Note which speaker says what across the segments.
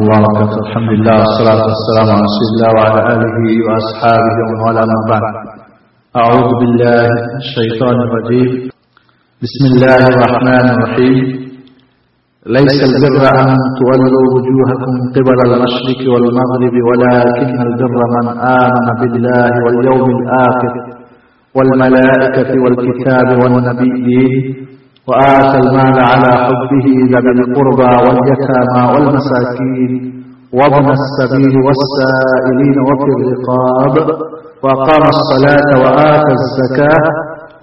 Speaker 1: الله وبركاته الحمد لله والصلاة والسلام على رسول الله وعلى آله وأصحابه ومن والاه أما بعد. أعوذ بالله من الشيطان الرجيم. بسم الله الرحمن الرحيم. ليس البر أن تولوا وجوهكم قبل المشرق والمغرب ولكن البر من آمن بالله واليوم الآخر والملائكة والكتاب والنبيين وآتى المال على حبه ذوي القربى واليتامى والمساكين وابن السبيل والسائلين وفي الرقاب وأقام الصلاة وآتى الزكاة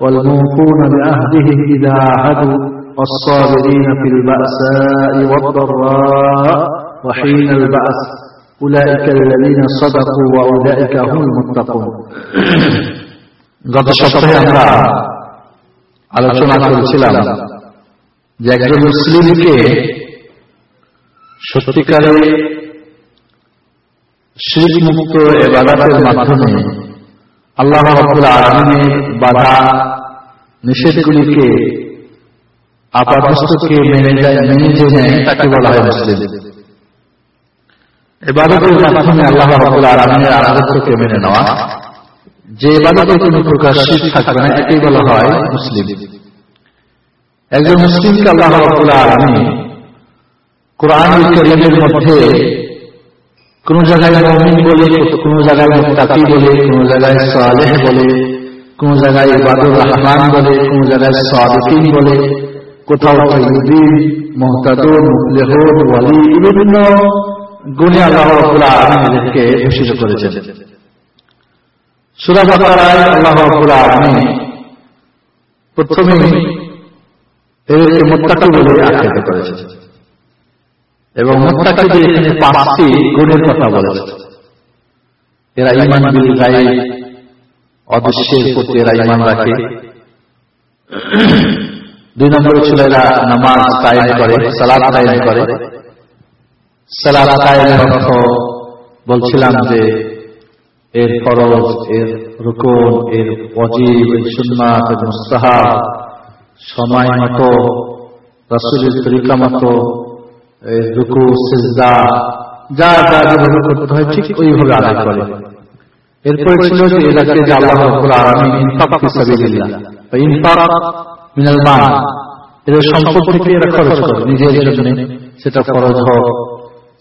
Speaker 1: والموفون بعهدهم إذا عهدوا والصابرين في البأساء والضراء وحين البأس أولئك الذين صدقوا وأولئك هم المتقون. قد আলোচনা করেছিলাম যে একজন মুসলিমকে সত্যিকারে শিল্প মুক্ত এবাদাতের মাধ্যমে আল্লাহ আলমের বাধা নিষেধগুলিকে আপাতকে মেনে যায়, মেনে যে নেয় তাকে বলা হয় মুসলিম। এবাদতের মাধ্যমে আল্লাহ আলমের আরাধককে মেনে নেওয়া। যে এবাদতে কোনো প্রকার শীত থাকবে না এটাই বলা হয় মুসলিম। একজন মুসলিমকে আল্লাহ আলমী কোরআন করিমের মধ্যে কোন জায়গায় মমিন বলে, কোন জায়গায় মুক্তাকি বলে, কোন জায়গায় সালেহ বলে, কোন জায়গায় ইবাদুর রহমান বলে, কোন জায়গায় সাদিকিন বলে, কোথাও তৈদিন মোহতাদুর মুফলেহর ওয়ালি বিভিন্ন গুণে আল্লাহ আলমীদেরকে ভূষিত করেছেন। সুরা বাকারায় আল্লাহ আলমী প্রথমে এদেরকে মোত্তাকি বলে আখ্যাত করেছে এবং মোত্তাকিদের এখানে পাঁচটি গুণের কথা বলেছে। এরা ইমান বিল গায়ে অদৃশ্যের প্রতি এরা ইমান রাখে। দুই নম্বরে ছিল এরা নামাজ কায়েম করে সালাদ কায়েম করে। সালাদ কায়েমের বলছিলাম যে এর ফরজ, এর রুকন, এর অজীব এর সুন্নাত, এর মুস্তাহাব। সময় মতো, রসুলের তরিকা মতো রুকু, সিজদা, যা যা যেভাবে করতে হয় ঠিক ওইভাবে আদায় করে। এরপরে ছিল যে এলাকায় যে আল্লাহ আলামিন ইনফাক ফি সাবিলিল্লাহ, বা ইনফাক মিনাল এদের সম্পদ থেকে এরা খরচ করে, নিজের জন্য সেটা ফরজ হোক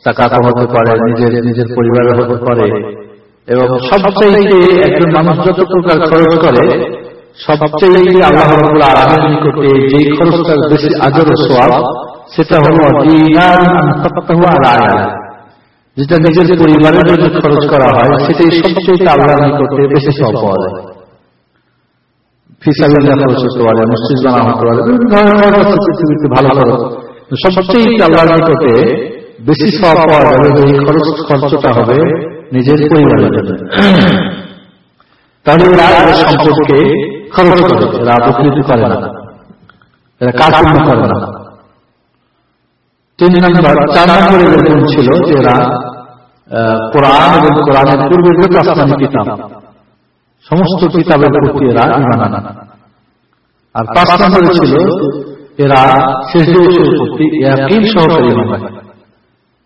Speaker 1: টাকা হতে পারে, নিজের নিজের পরিবারের হতে পারে এবং সবচেয়ে একজন মানুষ যত প্রকার খরচ করে সবচেয়ে আল্লাহ আলমের যে খরচটা বেশি আজর সোয়াব সেটা হল যেটা নিজের পরিবারের জন্য খরচ করা হয় সেটাই সবচেয়ে আল্লাহর নিকটে বেশি সব পাওয়া যায়। খরচ হতে পারে মসজিদ বানা হতে পারে পৃথিবীতে ভালো খরচ। সবচেয়ে আল্লাহর নিকটে বেশি সব পাওয়া যাবে এই খরচ খরচটা হবে নিজের পরিবারের জন্য। তাহলে এরা সম্পদকে খরচ করে না। এরা কার্পণ্য করে না। তিন নম্বর চার নম্বরের গুণ ছিল যে এরা কোরআন এবং কোরআনের পূর্বের যত আসমানি কিতাব সমস্ত কিতাবের প্রতি এরা ইমান আর পাঁচ নম্বরে ছিল এরা শেষ দিবসের প্রতি একই সহকারী ইমান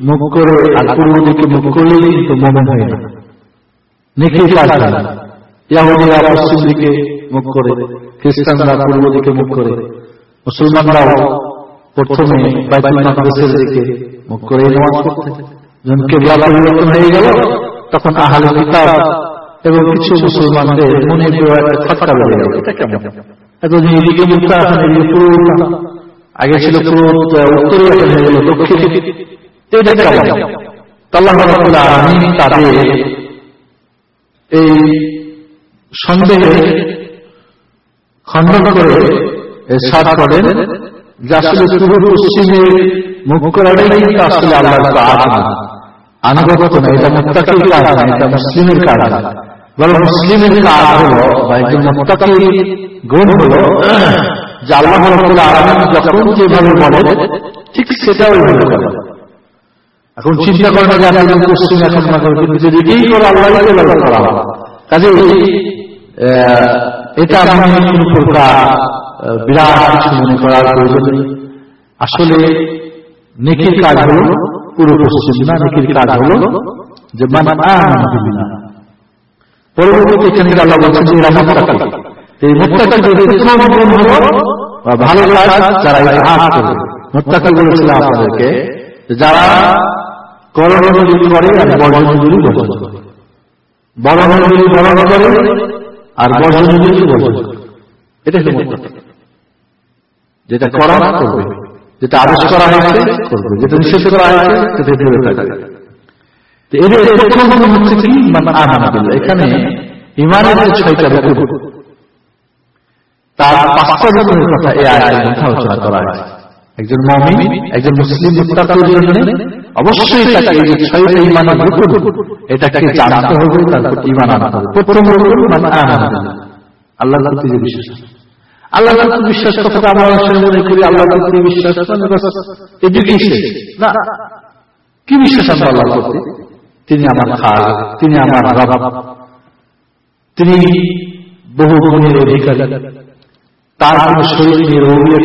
Speaker 1: মুখ করে পূর্ব দিকে মুখ করলেই কিন্তু মমন হয় না। পশ্চিম দিকে মুখ করে, খ্রিস্টানরা পূর্ব দিকে মুখ করে। মুসলমানরাও প্রথমে দিকে মুখ করে পরিবর্তন হয়ে গেল, তখন আহাল এবং কিছু মুসলমানদের মনে এদিকে আগে ছিল পুরো উত্তরে তাদের এই সন্দেহে খণ্ডন করে সাত করেন, যে পূর্ব পশ্চিমে মুখ করাটাই আসলে না। এটা না, এটা মুসলিমের মুসলিমের বা একজন গুণ যে আল্লাহ যখন যেভাবে ঠিক সেটা ওইভাবে করে এখন চিন্তা করে না যে আপনি পশ্চিম এখন না কিন্তু করে আল্লাহ করা কাজে এটা আমি কোন প্রকার বিরাট কিছু মনে করার প্রয়োজন নেই। আসলে নেকির কাজ হল পুরো পশ্চিম না নেকির কাজ হল যে মানা পরবর্তীতে এখানে আল্লাহ বলছেন যে এরা মোত্তাকি এই ভালো কাজ যারা ইতিহাস করবে মোত্তাকি বলেছিলাম আপনাদেরকে যারা করণগুলি করে আর বর্জনগুলি বর্জন করে। বরণগুলি বরণ করে আর বর্জনগুলি বর্জন করে এটা হল যেটা করা করবে যেটা আদেশ করা হয়েছে করবে। যেটা নিষেধ করা হয়েছে সেটা থাকবে এদের হচ্ছে কি? এখানে ইমানের যে ছয়টা রূপ তার পাঁচটা কথা এই আয়ের মধ্যে আলোচনা করা হয়েছে। একজন মমিন, একজন মুসলিম মুক্তাকের জন্য অবশ্যই তাকে এই ছয়টা ইমানের রূপ এটাকে জানাতে হবে, তারপর ইমান আনতে হবে। প্রথম রূপ মানে আল্লাহ প্রতি যে বিশ্বাস। আল্লাহ বিশ্বাস করতে আমরা মনে করি আল্লাহ বিশ্বাস না, কি বিশ্বাস করতে তিনি আমার খাল, তিনি আমার রব, তিনি বহু গুণের অধিকারী। তার শরীরের অভিযোগ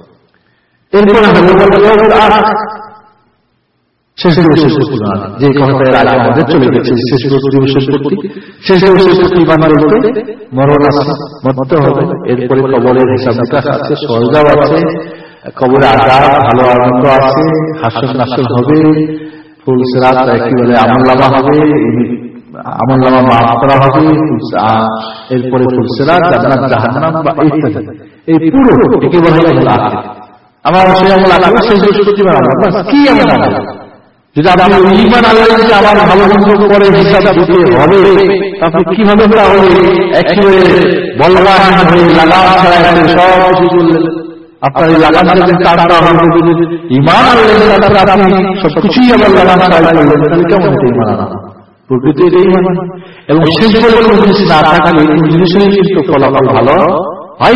Speaker 1: এরপরে শেষ শেষ করতে যে কথাটা আগে আমাদের চলে গেছে শেষ শেষ করতে শেষ শেষ করতে বলতে মরণ আছে মরতে হবে। এরপরে কবরের হিসাব নিকাশ আছে সহজাও আছে কবরে আজাদ ভালো আনন্দ আছে হাসন নাসন হবে। ফুল সেরাত কি বলে আমল লামা হবে আমল লামা মাফ করা হবে এরপরে ফুল সেরাত জাহান্নাম বা ইত্যাদি। এই পুরো একে বলা হয় আমার সেই আমল আল্লাহ আমল কি আমল যদি আপনি ইমান আল্লাহ যদি আমার ভালো মন্দ করে হিসাব দিতে হবে আপনি কীভাবে একেবারে বলবান হয়ে ছাড়া সব কিছু আপনার এই লাগাম ইমান আল্লাহ আপনি লাগাম ছাড়া তাহলে কেমন হতে ইমান মানে এবং শেষ বলে কোনো জিনিস না জিনিসের কিন্তু ফলাফল ভালো হয়।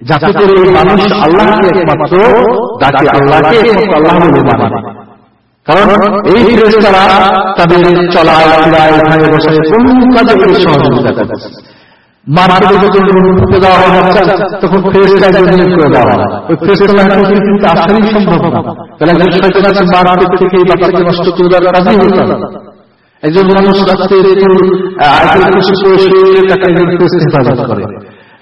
Speaker 1: যাতে করে মানুষ আল্লাহকে একমাত্র ডাকে আল্লাহকে একমাত্র আল্লাহ বলে মানে। কারণ এই ফেরেস্তারা তাদের চলায় ফিরায় ওখানে বসে কোন কাজে করে। সহযোগিতা যখন দেওয়া হয় বাচ্চা তখন ফেরেস্তাকে নিয়োগ করে দেওয়া হয়। ওই ফেরেস্তা কিন্তু আসারই সম্ভব না। তাহলে একজন শয়তান আছে থেকে এই বাচ্চাকে নষ্ট করে দেওয়ার কাজই হতে হবে একজন মানুষ রাস্তায় একটু আগে খুশি করে শরীরে তাকে একজন ফেরেস্তা হেফাজত করে।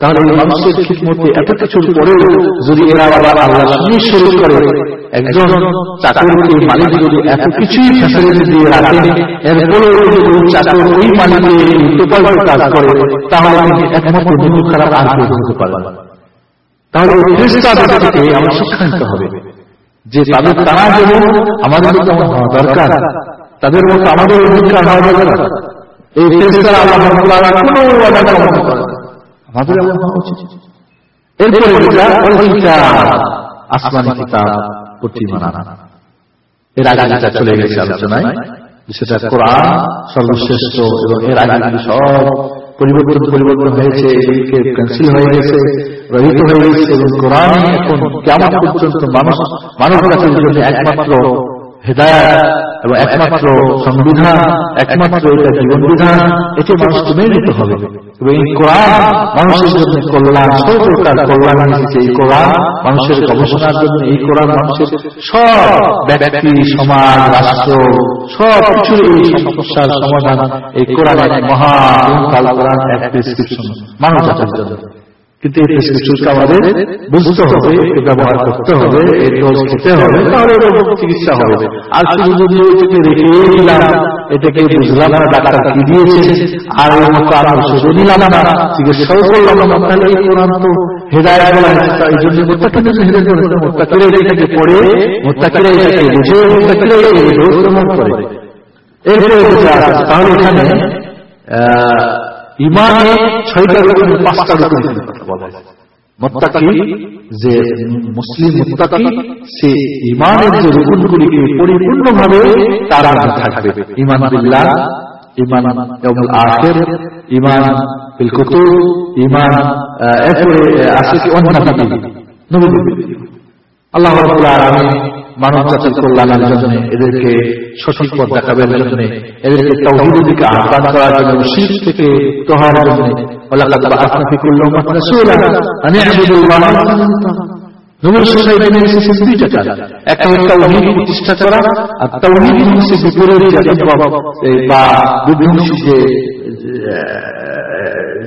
Speaker 1: তাহলে এই মানুষের খিদমতে এত কিছুর পরেও যদি এরা আবার আল্লাহ শুরু করে, একজন চাকরকে মালিক যদি এত কিছুই ফ্যাসিলিটি দিয়ে রাখেন এরপরেও যদি চাকর ওই কাজ করে, তাহলে একমাত্র খারাপ হতে তাহলে থেকে আমার শিক্ষা নিতে হবে যে তাদের তারা যেমন আমাদের হওয়া দরকার, তাদের মতো আমাদের অধিকার হওয়া দরকার এই ফেরেশতারা আল্লাহ কোনো না। আমাদের এমন হওয়া উচিত। এরপরে যেটা ওই কিতাব আসমানি কিতাব প্রতিমানা এর আগে যেটা চলে গেছে আলোচনায় সেটা কোরআন সর্বশ্রেষ্ঠ এবং এর আগে সব পরিবর্তন পরিবর্তন হয়েছে এদিকে ক্যান্সেল হয়ে গেছে রহিত হয়ে গেছে এবং কোরআন এখন কেমন পর্যন্ত মানুষ মানব জাতির একমাত্র হেদায়ত এবং একমাত্র সংবিধান একমাত্র এটা জীবন বিধান এটি মানুষকে মেনে নিতে হবে। এবং এই কোরআন মানুষের জন্য কল্যাণ কল্যাণ এসেছে এই কোরআন মানুষের গবেষণার জন্য এই কোরআন মানুষের সব ব্যক্তি সমাজ রাষ্ট্র সব কিছুর এই সমস্যার সমাধান এই কোরআন মহা কাল কোরআন এক প্রেসক্রিপশন জাতির জন্য। কিন্তু এই আমাদের বুঝতে হবে ব্যবহার করতে হবে ডোজ খেতে হবে, তাহলে চিকিৎসা হবে। আর শুধু যদি এটাকে রেখে দিলাম, এটাকে বুঝলাম না, ডাক্তার কি দিয়েছে, আর এর মতো আর না, চিকিৎসাও করলাম না, তাহলে এই তো হেদায় মোত্তাকিরা এটাকে পড়ে এটাকে করে এরপরে তাহলে এখানে ইমানে ছয়টা রকম পাঁচটা রকম মোত্তাকি যে মুসলিম মোত্তাকি সে ইমানের যে রুকুনগুলিকে পরিপূর্ণভাবে তার মধ্যে থাকবে। ইমান বিল্লাহ ইমান আখির ইমান বিল কুতুব ইমান এরপরে আছে কি অন্য নবী আল্লাহ মানব জাতির কল্যাণের জন্য এদেরকে সঠিক পথ দেখাবার জন্য, এদেরকে তাওহীদের দিকে আহ্বান করার জন্য শিরক থেকে তোহার জন্য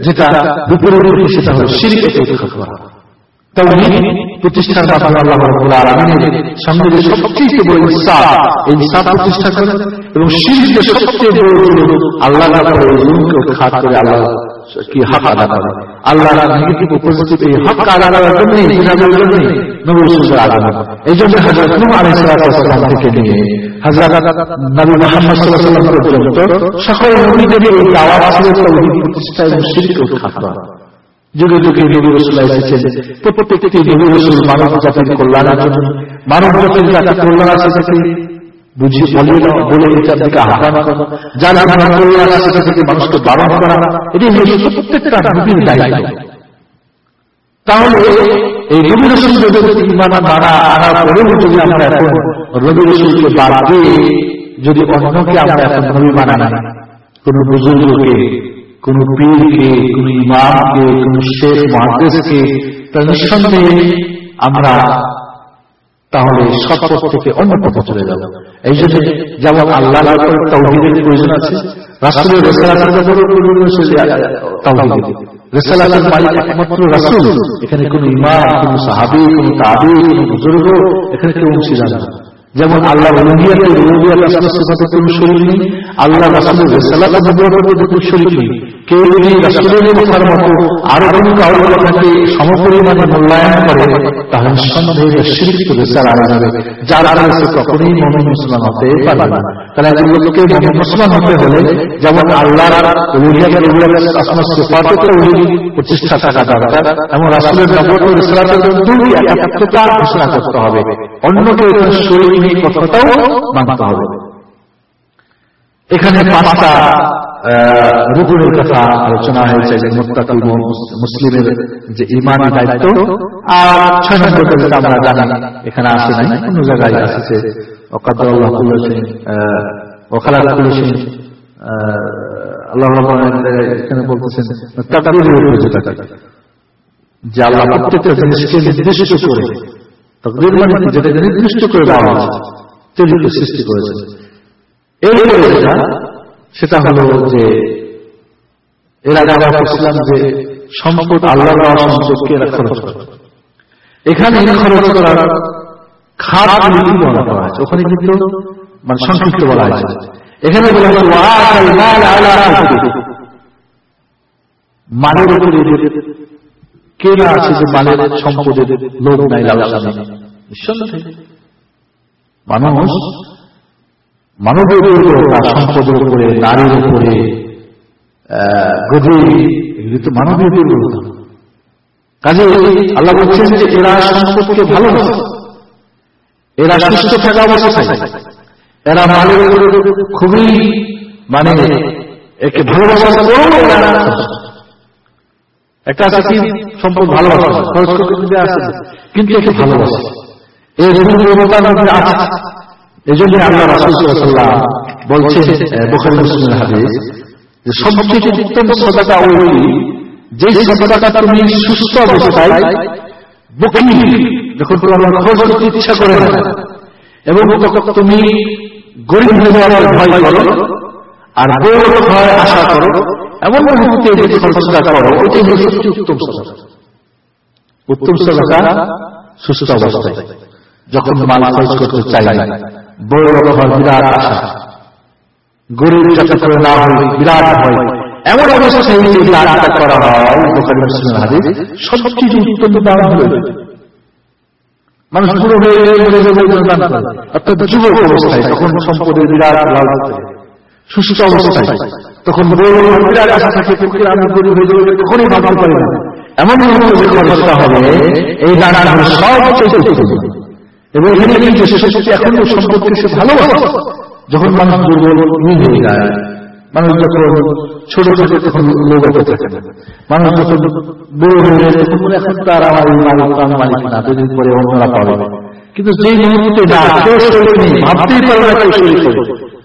Speaker 1: যেটা বিপরীত সেটা হলো প্রতিষ্ঠা করা। প্রতিষ্ঠার মাধ্যমে আল্লাহ রাব্বুল আলামিনের যে সবচেয়ে বড় ইনসাফ, এই ইনসাফ প্রতিষ্ঠা করে এবং শিরকে সবচেয়ে বড় আল্লাহ খাত করে আল্লাহ প্রতিষ্ঠা এবং খাত যুগে যুগে নবী রসুল এসেছেন প্রত্যেকটি নবী রসুল মানব জাতির কল্যাণের জন্য মানব জাতির যাতে কল্যাণ আছে বলিয়ে দেওয়া বলে এটার দিকে আহ্বান যার মানব কল্যাণ আছে থেকে মানুষকে বারণ করা, এটি প্রত্যেকটা নবীর দায়িত্ব। তাহলে এই নবী রসুল যদি ইমান মানা আনার যদি আমরা এখন রসুলকে যদি অন্যকে আমরা এখন নবী মানা না কোন বুজুর্গকে কোন পীরকে, কোন ইমামকে, কোন শেখ মহাদেশকে তার নিঃসন্দেহে আমরা তাহলে সৎপথ থেকে অন্য পথে চলে যাব। এই জন্য যেমন আল্লাহ তৌহিদের প্রয়োজন আছে রাসুল। এখানে কোন ইমাম, কোন সাহাবি, কোন তাবি কোন বুজুর্গ, এখানে কেউ অংশীদার যেমন আল্লাহ আল্লাহ কেউ মূল্যায়ন করে, তাহলে মুমিন মুসলমান হতে পারবে না। তাহলে মুমিন মুসলমান হতে হলে যেমন তাওহীদ প্রতিষ্ঠা থাকা দরকার, এবং রাসূলের ঘোষণা করতে হবে। অন্যকে শরীর কথাটাও মানতে হবে। এখানে পাঁচটা কথা আলোচনা হয়েছে যে মোত্তাকি মুসলিমের যে ইমানি দায়িত্ব, আর ছয় নম্বর যেটা আমরা জানি, এখানে আসে নাই, অন্য জায়গায় আসছে। অকাদ্দার আল্লাহ ওখালা করেছেন আল্লাহ এখানে বলতেছেন যে আল্লাহ প্রত্যেকটা জিনিসকে নির্দিষ্ট করে তকদির মানে যেটাকে নির্দিষ্ট করে দেওয়া হয়েছে সৃষ্টি এরপরে যেটা, সেটা হলো যে এর আগে আমরা বলছিলাম যে সম্পদ আল্লাহ সম্পদকে খরচ এখানে খরচ করার খারাপ নীতি বলা করা আছে ওখানে কিন্তু মানে সংক্ষিপ্ত বলা আছে এখানে বলা। মালের উপরে কে না আছে যে মালের সম্পদের লোভ নাই লালসা নেই। মানুষ মানবের উপরে তার সম্পদের উপরে নারীর উপরে আহ, এগুলি তো মানবের দুর্বলতা কাজে আল্লাহ বলছেন যে এরা সম্পদকে ভালোবাসে এরা সুস্থ থাকা অবস্থায়। এরা উপরে খুবই মানে একে ভালোবাসার পরেও এরা একটা আছে কি? সম্পদ ভালোবাসা। কিন্তু একে ভালোবাসে। এই সদাটা ওই তুমি সুস্থ যখন তোমার ইচ্ছা করে না। এবং তুমি গরিব হয়ে যাওয়ার ভয় করো, আর বড় ভয় আশা করো এমন মুহূর্তে যে খরচটা করো ওইটাই হচ্ছে সবচেয়ে উত্তম সদাটা সুস্থ অবস্থায় যখন মাল খরচ করতে চাই না বড় হওয়ার বিরাট আশা গরিব যাতে করে না হয় বিরাট হয় এমন অবস্থায় যদি দানটা করা হয় বোখারি মুসলিমের হাদিস সবচেয়ে উত্তম দান হলো মানুষ পুরো হয়ে মরে যাবে বলে দান করে অর্থাৎ যুবক অবস্থায় তখন সম্পদের বিরাট লাভ সুস্থ অবস্থায় তখন বিরাট আশা থাকে না। এমন হবে, এই যখন মানুষ দুর্বল হয়ে যায়, মানুষ যখন ছোট ছোট তখন লোক থাকে। মানুষ যখন বড় হয়ে যায় এখন তার আমার না, দুদিন পরে অন্যরা কিন্তু ভাবতেই পারে না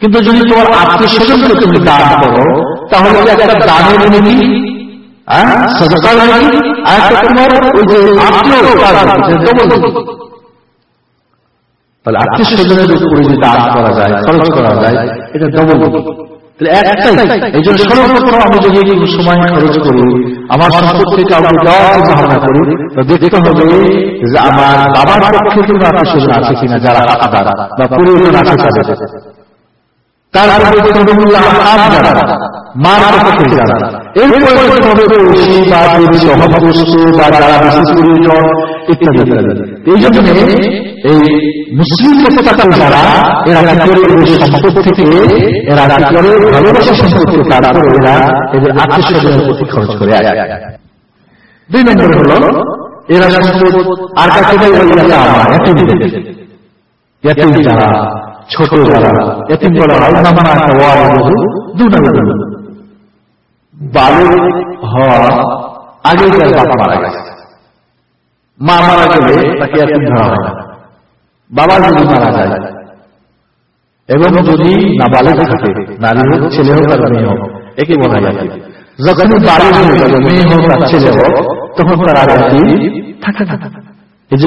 Speaker 1: কিন্তু যদি তোমার আত্মীয় স্বজনকে তুমি দান করো, তাহলে একটা দানের নীতি হ্যাঁ? আত্মীয় করা যায় সময় খরচ করি, আমার সম্পদ থেকে চিন্তা করি দেখতে হবে যে আমার বাবার পক্ষে কোনো আত্মীয় স্বজন আছে কিনা, যারা হাতাদার বা পরিজন আছে তারপরে মার এরপরে বা বা যারা বিশেষ ইত্যাদি এই জন্য এই মুসলিম যারা এরা কি করে এই সম্পদ থেকে এরা কি করে ভালোবাসা সম্পর্কে তারপরে এরা এদের আত্মীয় প্রতি খরচ করে দুই নম্বর হলো এরা সম্পদ আর কাছে দেয় আমার এত যারা ছোট যারা এতিম মারা গেলে তাকে এতিম ধরা হয় না। বাবা যদি মারা যায়, এবং যদি না বালক থাকে, নারী হোক, ছেলে হোক আর মেয়ে হোক, একে বলা যাবে মেয়ে হোক আর ছেলে হোক, তখন থাকে এই যে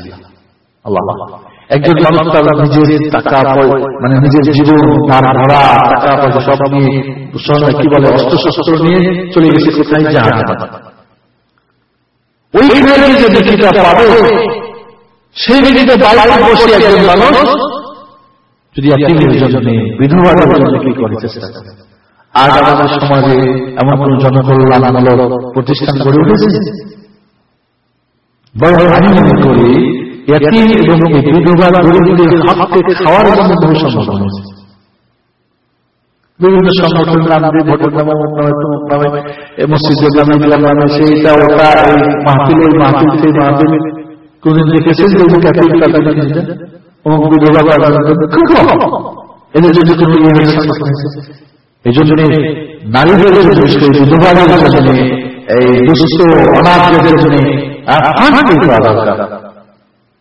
Speaker 1: একজন মানুষ তার নিজের টাকা মানে নিজের জীবন তার ভরা টাকা পয়সা সব নিয়ে কি বলে? অস্ত্র শস্ত্র নিয়ে চলে গেছে কোথায় জাহাজ? ওই যে ব্যক্তিটা পাবে সেই ব্যক্তিতে বাইরে বসে একজন মানুষ যদি এতিমের জন্য কি করে চেষ্টা করে আজ আমাদের সমাজে এমন কোন জনকল্যাণমূলক প্রতিষ্ঠান গড়ে উঠেছে? বড় আমি মনে করি এতিম এবং বিধবা গরিবদের হাতকে খাওয়ার জন্য বহু সম্ভাবনা হয়েছে। বিভিন্ন সংগঠন নাম দিয়ে ভোটের নামে নামে মসজিদের নামে ইসলাম নামে সেইটা ওটা এই মাহফিল ওই মাহফিল সেই মাহফিল। কোনদিন দেখেছেন যে ক্যাথলিক অমুক বিধবা এদের যদি কোনো এই জন্য নারীদের জন্য এই দুষ্ট অনাথদের জন্য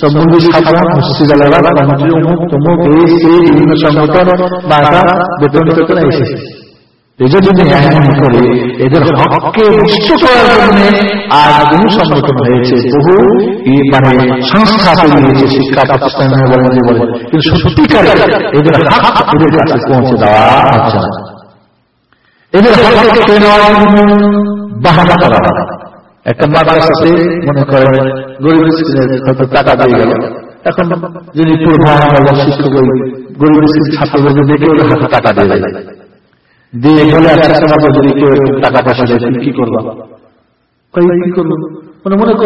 Speaker 1: সম্বন্ধে সাধারণ মসজিদ আলাদা বাণিজ্য অমুক তমুক এই সেই বিভিন্ন সংগঠন বাধা বেতন বেতন এসেছে। এই জন্য এমন করে এদের হককে নষ্ট করার জন্য আজ বহু সংগঠন হয়েছে বহু মানে সংস্থা তৈরি হয়েছে শিক্ষা প্রতিষ্ঠান বলেন যে বলে কিন্তু সত্যিকার এদের হক এদের কাছে পৌঁছে দেওয়া হচ্ছে এদের হককে নেওয়ার বাহানা করা একটা মাদ্রাসাতে মনে করেন গরিব টাকা দিয়ে গেল। এখন প্রধান শিক্ষক গরিব ছাত্রদের টাকা দিয়ে দেয়। দিয়ে গেলে একটা সমাজে যদি কেউ টাকা পয়সা দেয় কি করব? মনে হয়।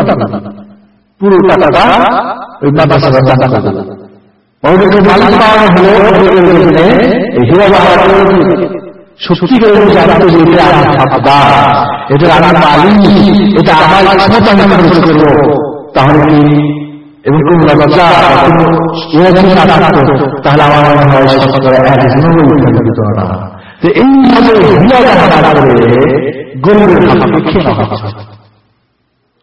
Speaker 1: টাকা? পুরো টাকাটা ওই মাদ্রাসা দান করে ওদেরকে মালিক পাওয়া হলো হিরা সত্যি করে জানতো যে এটা আমার থাকবা এটা আমার মালিক এটা আমার ক্ষমতা আমি খরচ করব তাহলে কি এবং কোন লজ্জা কোন না থাকতো? তাহলে আমার মনে হয় শতকরা একজনও উদ্ধারিত না তো এইভাবে হিলা করে গরিবের হাতে খেয়ে নেওয়া হচ্ছে।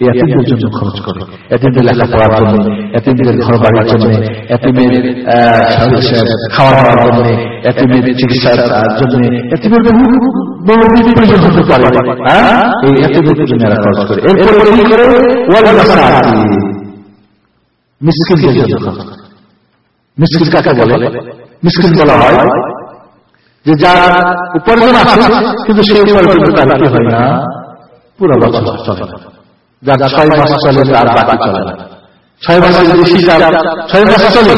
Speaker 1: এতিমদের জন্য খরচ করে। এতিমদের লেখাপড়ার জন্য এতিমদের ঘর বাড়ির জন্য, এতিমের খাওয়া দাওয়ার জন্য, এতিমের চিকিৎসার জন্য, এতিমের হ্যাঁ? না? পুরো বছর চলে যার ছয় মাস চলে তার বাকি চলে। না ছয় মাসের বেশি যার ছয় মাস চলে।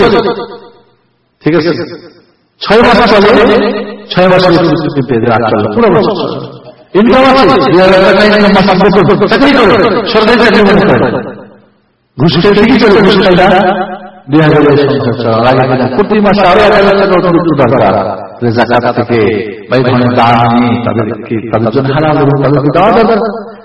Speaker 1: ঠিক আছে? ছয় মাস চলে ছয় মাসের আর চলে পুরো বছর চলে। ইনকাম আছে চাকরি করে সরকারি চাকরি মনে করে। ঘুষ খেয়ে ঠিকই চলে ঘুষ খাই দুই হাজার প্রতি মাসে আরও এক হাজার টাকা অতিরিক্ত দরকার জাকাত থেকে বা এখানে দান তাদেরকে তাদের জন্য এবং তাদেরকে দেওয়া দরকার।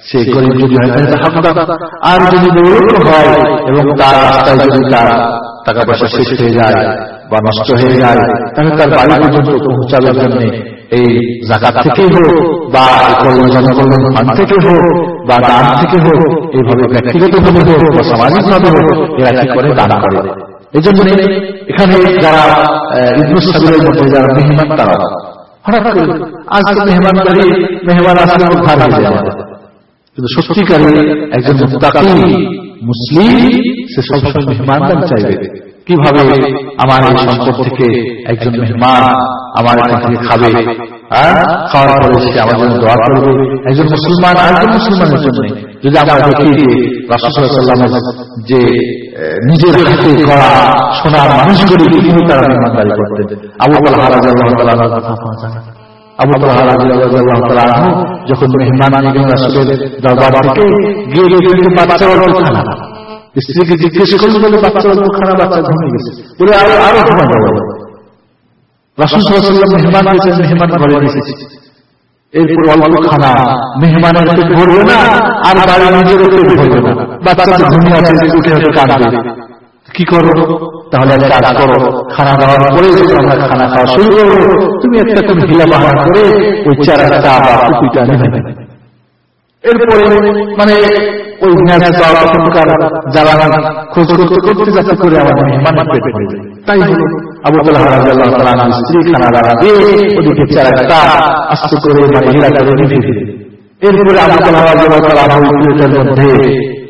Speaker 1: সে গরিব যদি আর যদি হয় এবং তার রাস্তায় যদি তার টাকা পয়সা শেষ হয়ে যায় বা নষ্ট হয়ে যায়, তাহলে তার বাড়ি পর্যন্ত পৌঁছানোর জন্য এই জাকাত থেকে হোক বা জনকল্যাণ ফান্ড থেকে হোক বা দান থেকে হোক, এইভাবে ব্যক্তিগত ভাবে হোক বা সামাজিক ভাবে হোক, এরা কি করে? দান করে। এই জন্য এখানে যারা সাবিলের মধ্যে যারা মেহমান তারা, হঠাৎ করে আজ তো মেহমান মেহমান আসলে ভার হয়ে যায় কিন্তু সত্যিকারী একজন মুসলিম সে সবসময় মেহমান চাইবে। কীভাবে আমার এই সম্পদ থেকে একজন মেহমান আমার থেকে খাবে। আর খাওয়ার পরে সে আমার জন্য দোয়া করবে। একজন মুসলমান আরেকজন মুসলমানের জন্য যদি আমরা দেখি যে নিজের হাতে করা সোনার মানুষগুলি কীভাবে তারা মেহমানদারি করতেন। আবু তাল্লাহ রাজা কথা যখন স্ত্রীকে জিজ্ঞেস করলে বলে খানা মেহমান না আর বাড়ি নিজের না। ঘুমিয়ে আছে কি করো? তাহলে খানা খাওয়ার পরে আমরা খানা খাওয়া শুরু করব তুমি একটা তুমি হিলা বাহানা করে ওই চারাটা এরপরে মানে ওই জ্বালানা খোঁজ করতে করতে যাতে করে আমার মেহমান ভরে তাই হলো, আবু স্ত্রী খানা দাঁড়া দিয়ে ওদিকে চারাটা আস্ত করে মানে এরপরে আবু মধ্যে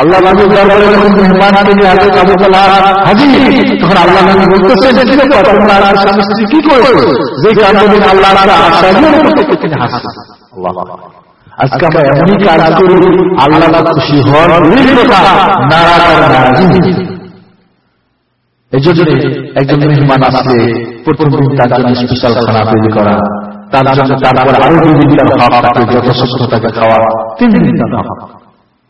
Speaker 1: আল্লাহ তখন আল্লাহ নবী আজকে আমরা এমনই কাজ করি, আল্লাহ খুশি এই জন্য একজন মেহমান আসলে প্রথম তার জন্য স্পেশাল খানা তৈরি করা। তার জন্য আরও দুই দিন ভাব তাকে খাওয়া। তিন দিন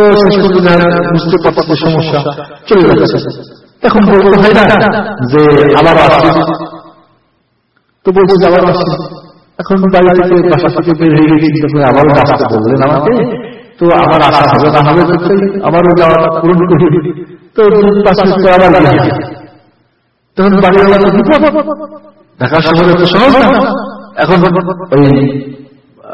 Speaker 1: তো বুঝতে পারছে সমস্যা চলে যাচ্ছে এখন বলতে হয় না যে আবার আসছে। তো বলছে যে আবার আসছে। এখন বাড়ি বাসা থেকে বের হয়ে গেছি আবারও আসতে বললেন আমাকে, তো আমার আশা হবে না হবে আমারও যাওয়াটা পূরণ করি। তো আবার তখন বাড়িওয়ালা তো বিপদ ঢাকা তো সহজ এখন ওই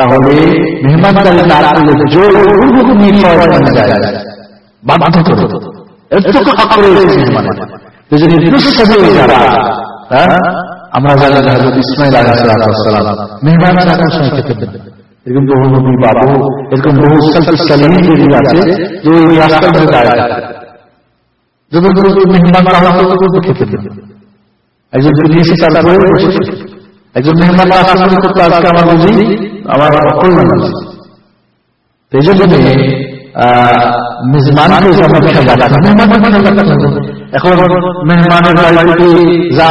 Speaker 1: তাহলে মেহমানদারি করলে জোর যায়। বাধ্য করে এতটুকু হক রয়েছে যদি হ্যাঁ আমরা জানি হজরত ইসমাইল আলাহাম সময় এরকম বহু নবী বা বহু এরকম বহু আছে যে ওই রাস্তার দাঁড়ায় মেহমান একজন এসে তারপরে একজন মেহমান আচরণ করতে আজকে আমার বুঝি আমার কল্যাণ আছে এই জন্য এখন মেহমানের বাড়িতে যা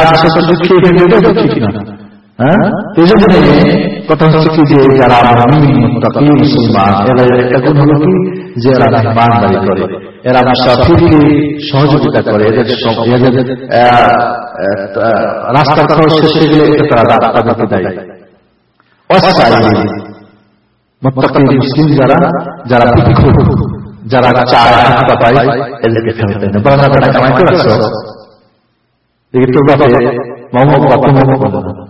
Speaker 1: ঠিক না কথা হচ্ছে কি যে যারা মুসলমান, এরা একটা গুণ হলো কি? যে এরা মেহমানদারি করে। এরা মুসাফিরকে সহযোগিতা করে। এদের এদের রাস্তার খরচ শেষ হয়ে গেলে তারা তাদেরকে দেয়। মুসলিম যারা যারা যারা চায় হাত পায় এদেরকে ফেরত না বড় বড় কামাই করে রাখছো দেখি তোর বাপে মোহাম্মদ বাপু মোহাম্মদ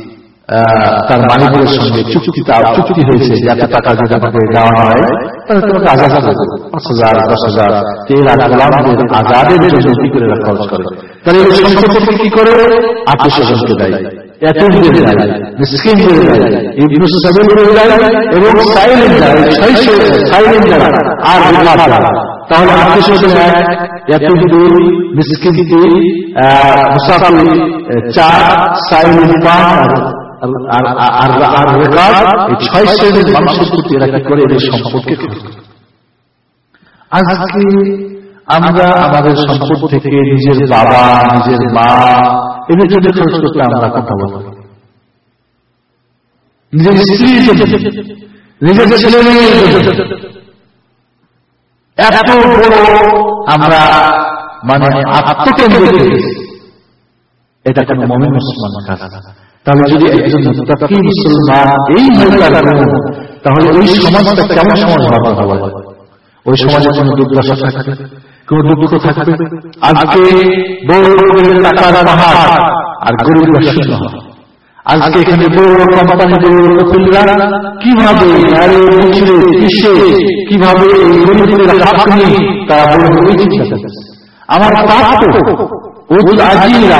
Speaker 1: তার মালিকের সঙ্গে চুক্তি চুক্তি হয়েছে যাতে টাকা যদি আমাকে দেওয়া হয়, তাহলে তোমাকে আজাদ পাঁচ হাজার, দশ হাজার তেল গোলামদের আজাদের জন্য কি করে খরচ করে? তাহলে এই সম্পদ কি করে? আত্মস্বজনকে দেয়। তাহলে চা সাইলেন্ট পান আজকে আমরা আমাদের থেকে নিজের বাবা, নিজের মা এদের আমরা কথা বলব নিজের স্ত্রী নিজের ছেলে এত আমরা মানে এটা কোনো মমিন মুসলমান তাহলে যদি একজন মুসলমান এই তাহলে ওই সমাজটা কেমন সমাজ হওয়ার কথা বলে? ওই সমাজে কোন দুর্দশা থাকবে? কোন দুঃখ থাকবে? আজকে বড় টাকার পাহাড় আর গরিব শূন্য। আজকে এখানে বড় কোম্পানি বড় কীভাবে কীভাবে গরিবের হাত নিয়ে তারা বড় চিন্তা আমার পাপ তো আজিরা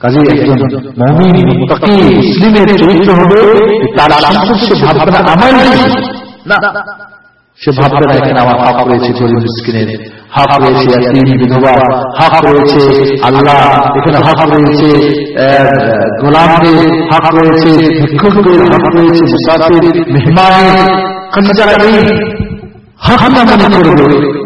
Speaker 1: কাজে একজন মমিন মুসলিমের চরিত্র হবে তার সম্পর্কে ভাববে না আমার না সে ভাববে না এখানে আমার হাফ রয়েছে গরিব মিসকিনের হাফ রয়েছে একদিন বিধবা হাফ রয়েছে আল্লাহ। এখানে হাফ রয়েছে গোলামদের। হাফ রয়েছে ভিক্ষুকদের। হাফ রয়েছে মুসাফির। মেহমানের। হাফ মনে করবে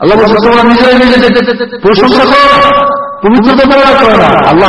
Speaker 1: আল্লাহ প্রশংসা করো পবিত্রতা আল্লাহ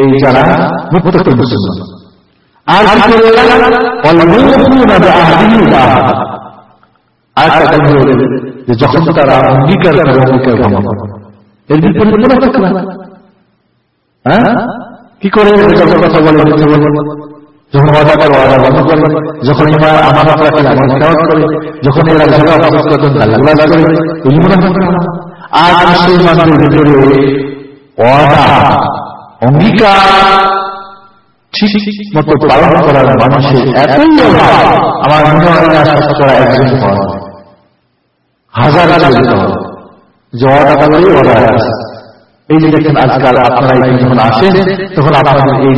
Speaker 1: এই যারা মুক্ত মুসলমান আর কথা যখন তারা অঙ্গীকার করে অঙ্গীকার ভঙ্গ এর বিপরীতে হ্যাঁ? কি করে যখন কথা বলে যখন ওয়াদা করে, ওয়াদা বন্ধ করে। যখন রাখে করে যখন এরা ঝগড়া করে মনে আর ভিতরে ওয়াদা অঙ্গীকার ঠিক মতো পালন করার মানুষের এতই আমার মনে করা একজন হাজার হাজার যে করলেই আছে এই যে দেখেন আজকাল আপনারা এখানে যখন আসেন, তখন আপনাদের এই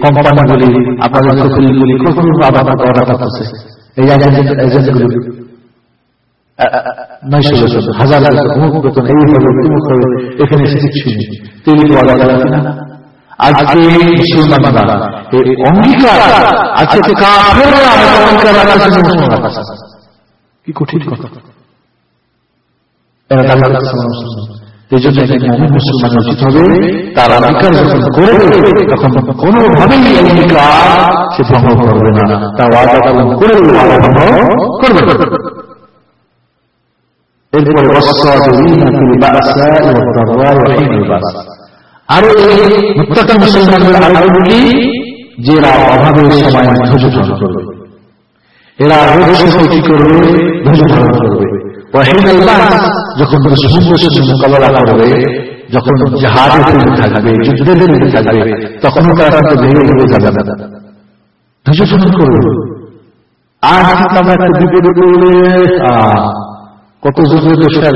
Speaker 1: কোম্পানিগুলি, আপনাদের কখন আবার অর্ডার করতেছে এই এজেন্টগুলি হাজার হাজার হবে এখানে তিনি অর্ডার আছে না আজকে মুসলমানরা এই অঙ্গীকার আজকে কাফেররা অঙ্গীকার রাখার কি কঠিন কথা। এরা দাবি এই জন্য মমিন মুসলমানের উচিত হবে। তার অধিকার যখন করবে তখন কোনোভাবেই অধিকার সে ভঙ্গ করবে না। তার ওয়াদা পালন করে করবে। এরপরে আরও এই যে এরা অভাবের সময় ধারণ করবে। এরা কি করবে? ধারণ করবে। যখন মোকাবেলা করবে যখন থাকবে যুদ্ধের থাকবে তখন তারা ধৈর্য করবে। আর আমরা একটা বিপদে আহ, কত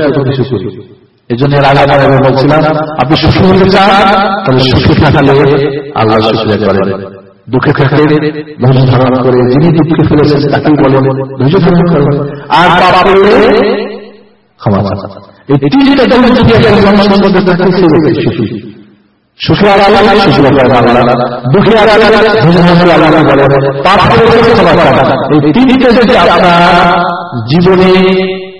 Speaker 1: কত কিছু করি এই জন্য এর আগে আমি বলছিলাম, আপনি হতে চান, তাহলে থাকলে আল্লাহ দুঃখে থাকলে ধৈর্য ধারণ করে, যিনি দুঃখে ফেলেছেন ধৈর্য ধারণ আর ক্ষমা এই যদি একজন থাকে, সে জীবনে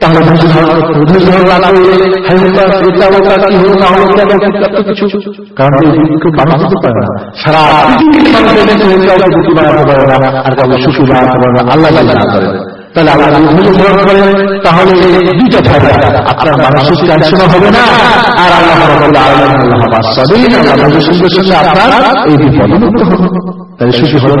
Speaker 1: তাহলে করলে কি না এত কিছু। কারণ পারে না। সারা পৃথিবীর বানাতে পারে না, আর কাউকে বানাতে পারে না, আল্লাহ করে। তাহলে আল্লাহ যদি করেন, তাহলে দুইটা ফায়দা আপনার মানসিক হবে না আর আল্লাহ আপনার এই হবে তাই হলেন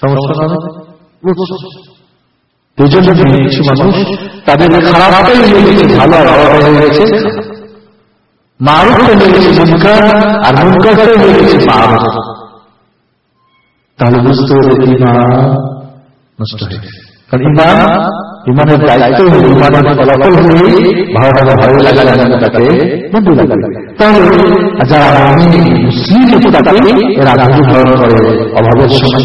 Speaker 1: সমস্যা না বুঝছ? এই জন্য কিছু মানুষ তাদের খারাপটাই লেগেছে ভালো আর ভালো হয়ে গেছে মারুফে লেগেছে মুনকার আর মুনকারটাই লেগেছে মারুফ তাহলে বুঝতে হবে ইমান নষ্ট হয়ে গেছে। কারণ ইমান ইমানের দায়িত্ব হল ইমানের ফলাফল হলে ভালো ভালো ভালো লাগালে তাকে মন্দ লাগালে তাহলে যারা মুসলিম তাকে এরা ধৈর্য ধারণ করে অভাবের সময়।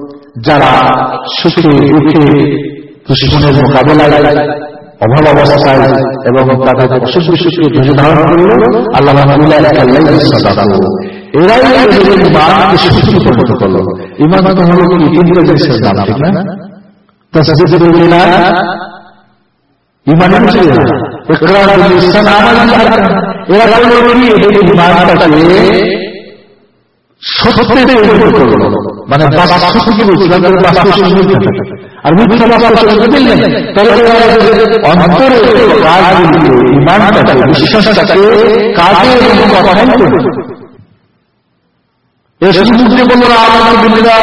Speaker 1: যারা সুখে, দুঃখে, দুশ্মনের মোকাবেলায়, অভাব অবস্থায় এবং তাদের অসুখ বিসুখকে ধৈর্য ধারণ করল, আল্লাহ এরাই ইমানকে সুখী পরিণত করল ইমান হলো ইমানের করল মানে বাস্তব থেকে বলছিলাম বাস্তব সঙ্গে আর মিথ্যা বাস্তব সঙ্গে দিলেন তাহলে অন্তরে কাজগুলিকে ইমানটাকে বিশ্বাসটাকে কাজে এবং করবে। এর শুধু মুখে বলল না আমার বিল্লাহ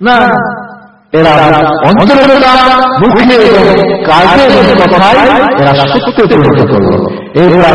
Speaker 1: না এরা অন্তরে মুখে কাজে কথায় এরা সত্যতে পরিণত করল এরপর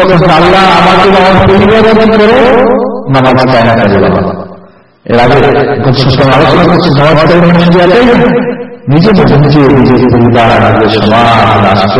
Speaker 1: আল্লাহ আমাকে আমার পরিবার করো নামাজ চায় না কাজে বাবা এর আগে আলোচনা করছি নিজের পরিবার নিজের সমাজ রাষ্ট্র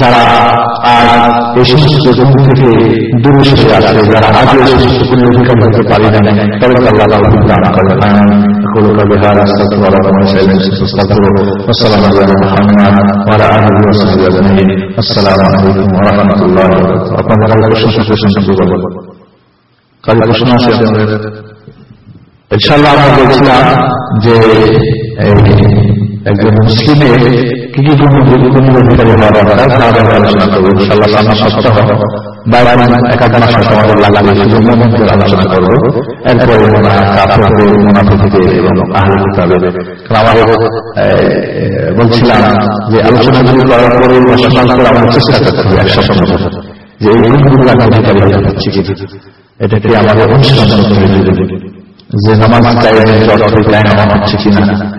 Speaker 1: যারা আজ এই সমস্ত গুণ থেকে দূরে সরে আছে যারা আজ এই সমস্ত গুণের অধিকার হতে পারি না তবে আল্লাহ দান করেন أقول قولي هذا أستغفر الله لكم وسائل استغفروه والسلام على محمد وعلى آله وصحبه أجمعين السلام عليكم ورحمة الله وبركاته আপনাদের কাছে প্রশ্ন প্রশ্ন করব কাজে প্রশ্ন আছে আপনাদের ইনশাআল্লাহ আমরা বলছিলাম যে একজন মুসলিমের কি কি গুণ অধিকারী হওয়া দরকার তাদের আলোচনা করব ইনশাআল্লাহ আমাদের যে করার পরে চেষ্টা করতে হবে যে এই অধিকারী হতে পারছি কি? আমাদের যে নামাজ আমার হচ্ছে কিনা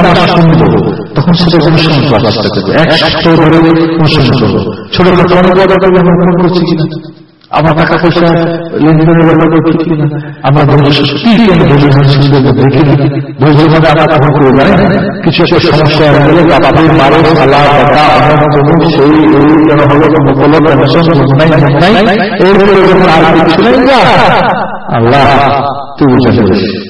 Speaker 1: আমরা শুনব তখন সেটা অনুসরণ করার চেষ্টা করব এক সপ্তাহ ধরে অনুসরণ করব ছোট আমরা করছি কিনা আমার টাকা পয়সা লেনদেনের ব্যাপারে ঠিক কিনা আমরা সত্যি কেন ধৈর্য দেখি না ধৈর্য ভাবে আমরা তখন করে যায় কিছু একটা সমস্যা হলে বাপের মারো খালা টাকা আমার জন্য সেই এই কেন হলো মোকল টেনশন নাই নাই এরপরে যখন আর কিছু নেই আল্লাহ তুই বুঝে ফেলেছিস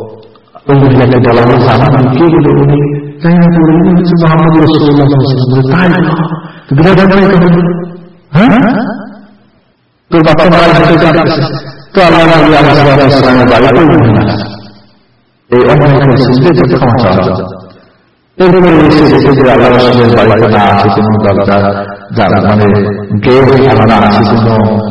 Speaker 1: ওই মহিলাকে বলা হয়েছে আমার কে গেল উনি তাই না উনি হচ্ছে মোহাম্মদ রসুল্লাহ তাই বিরাট হ্যাঁ তোর বাচ্চা মারা যেতে জানতেছে তো আল্লাহ নবী আলাইসালামের বাড়িতে ওই মহিলা এই অন্যায় করেছে যে ক্ষমা চাওয়া এরপরে এসে দেখে যে আল্লাহ রসুলের বাড়িতে না আছে কোনো দরজা যারা মানে গেম না আছে কোনো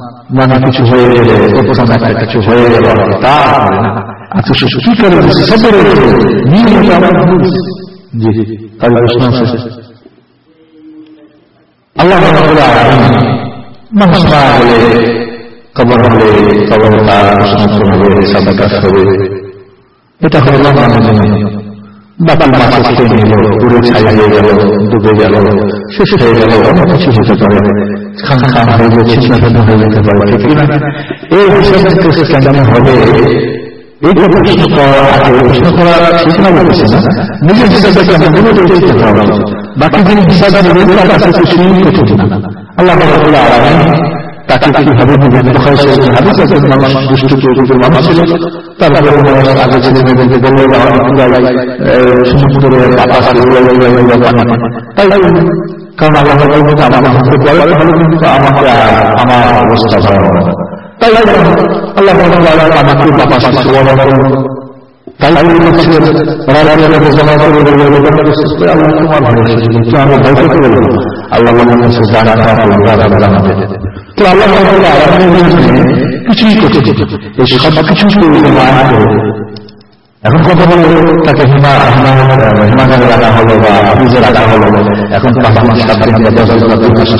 Speaker 1: মানে কিছু হয়ে গেলে কিছু হয়ে গেল তা আচ্ছা প্রশ্ন আছে। আল্লাহ মানুষ না হলে, কবর হলে, কবর তার হবে সাদাকাত হবে এটা হলো জন্য। বাপাল মাছ খেয়ে নিল পুরো ছাই হয়ে গেল ডুবে গেল শেষ হয়ে গেল অনেক কিছু হতে পারে। খান খান হয়ে গেল ছিন্ন হয়ে যেতে পারে ঠিক না? এই হিসাবে কেমন হবে? এই কথা প্রশ্ন করার আগে প্রশ্ন করা ঠিক না বলতেছে না? নিজের হিসাবে কেমন তো চিন্তা বাকি যিনি হিসাবে নেবেন তার কাছে কিছুই কঠিন না। আল্লাহ আলামিন তাকে কীভাবে নিবেদিত হয় সেই হাদিস একজন মানুষ দুষ্ট চৌধুরীর মানুষ ছিল তারপরে মানুষ আগে ছেলে মেয়েদেরকে বলল সমুদ্রে বাতাস তাই কারণ আল্লাহ বলব আমার হাতে পরে ভালো কিন্তু আমাকে আমার অবস্থা ভালো তাই আল্লাহ আমাকে বাতাস তাই হচ্ছিলেন জমা করে আল্লাহ তোমার ভালো কিন্তু আমি ভয় করে বলব আল্লাহ জানা জানাতে তো আল্লাহ কিছুই করতে এই সব কিছু এখন কথা বলে তাকে হিমা হিমাগারে রাখা হলো বা অফিসে রাখা হলো, এখন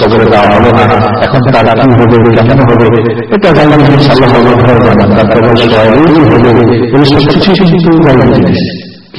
Speaker 1: কবরে দেওয়া হলো না। এখন তার কি হবে, কেমন হবে? এটা জানলাম ইনশাল্লাহ তারপরে হবে। সব কিছু।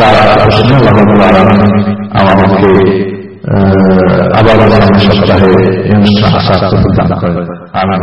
Speaker 1: তারা আমাদেরকে আবার সপ্তাহে অনুষ্ঠান আসার করে। আমার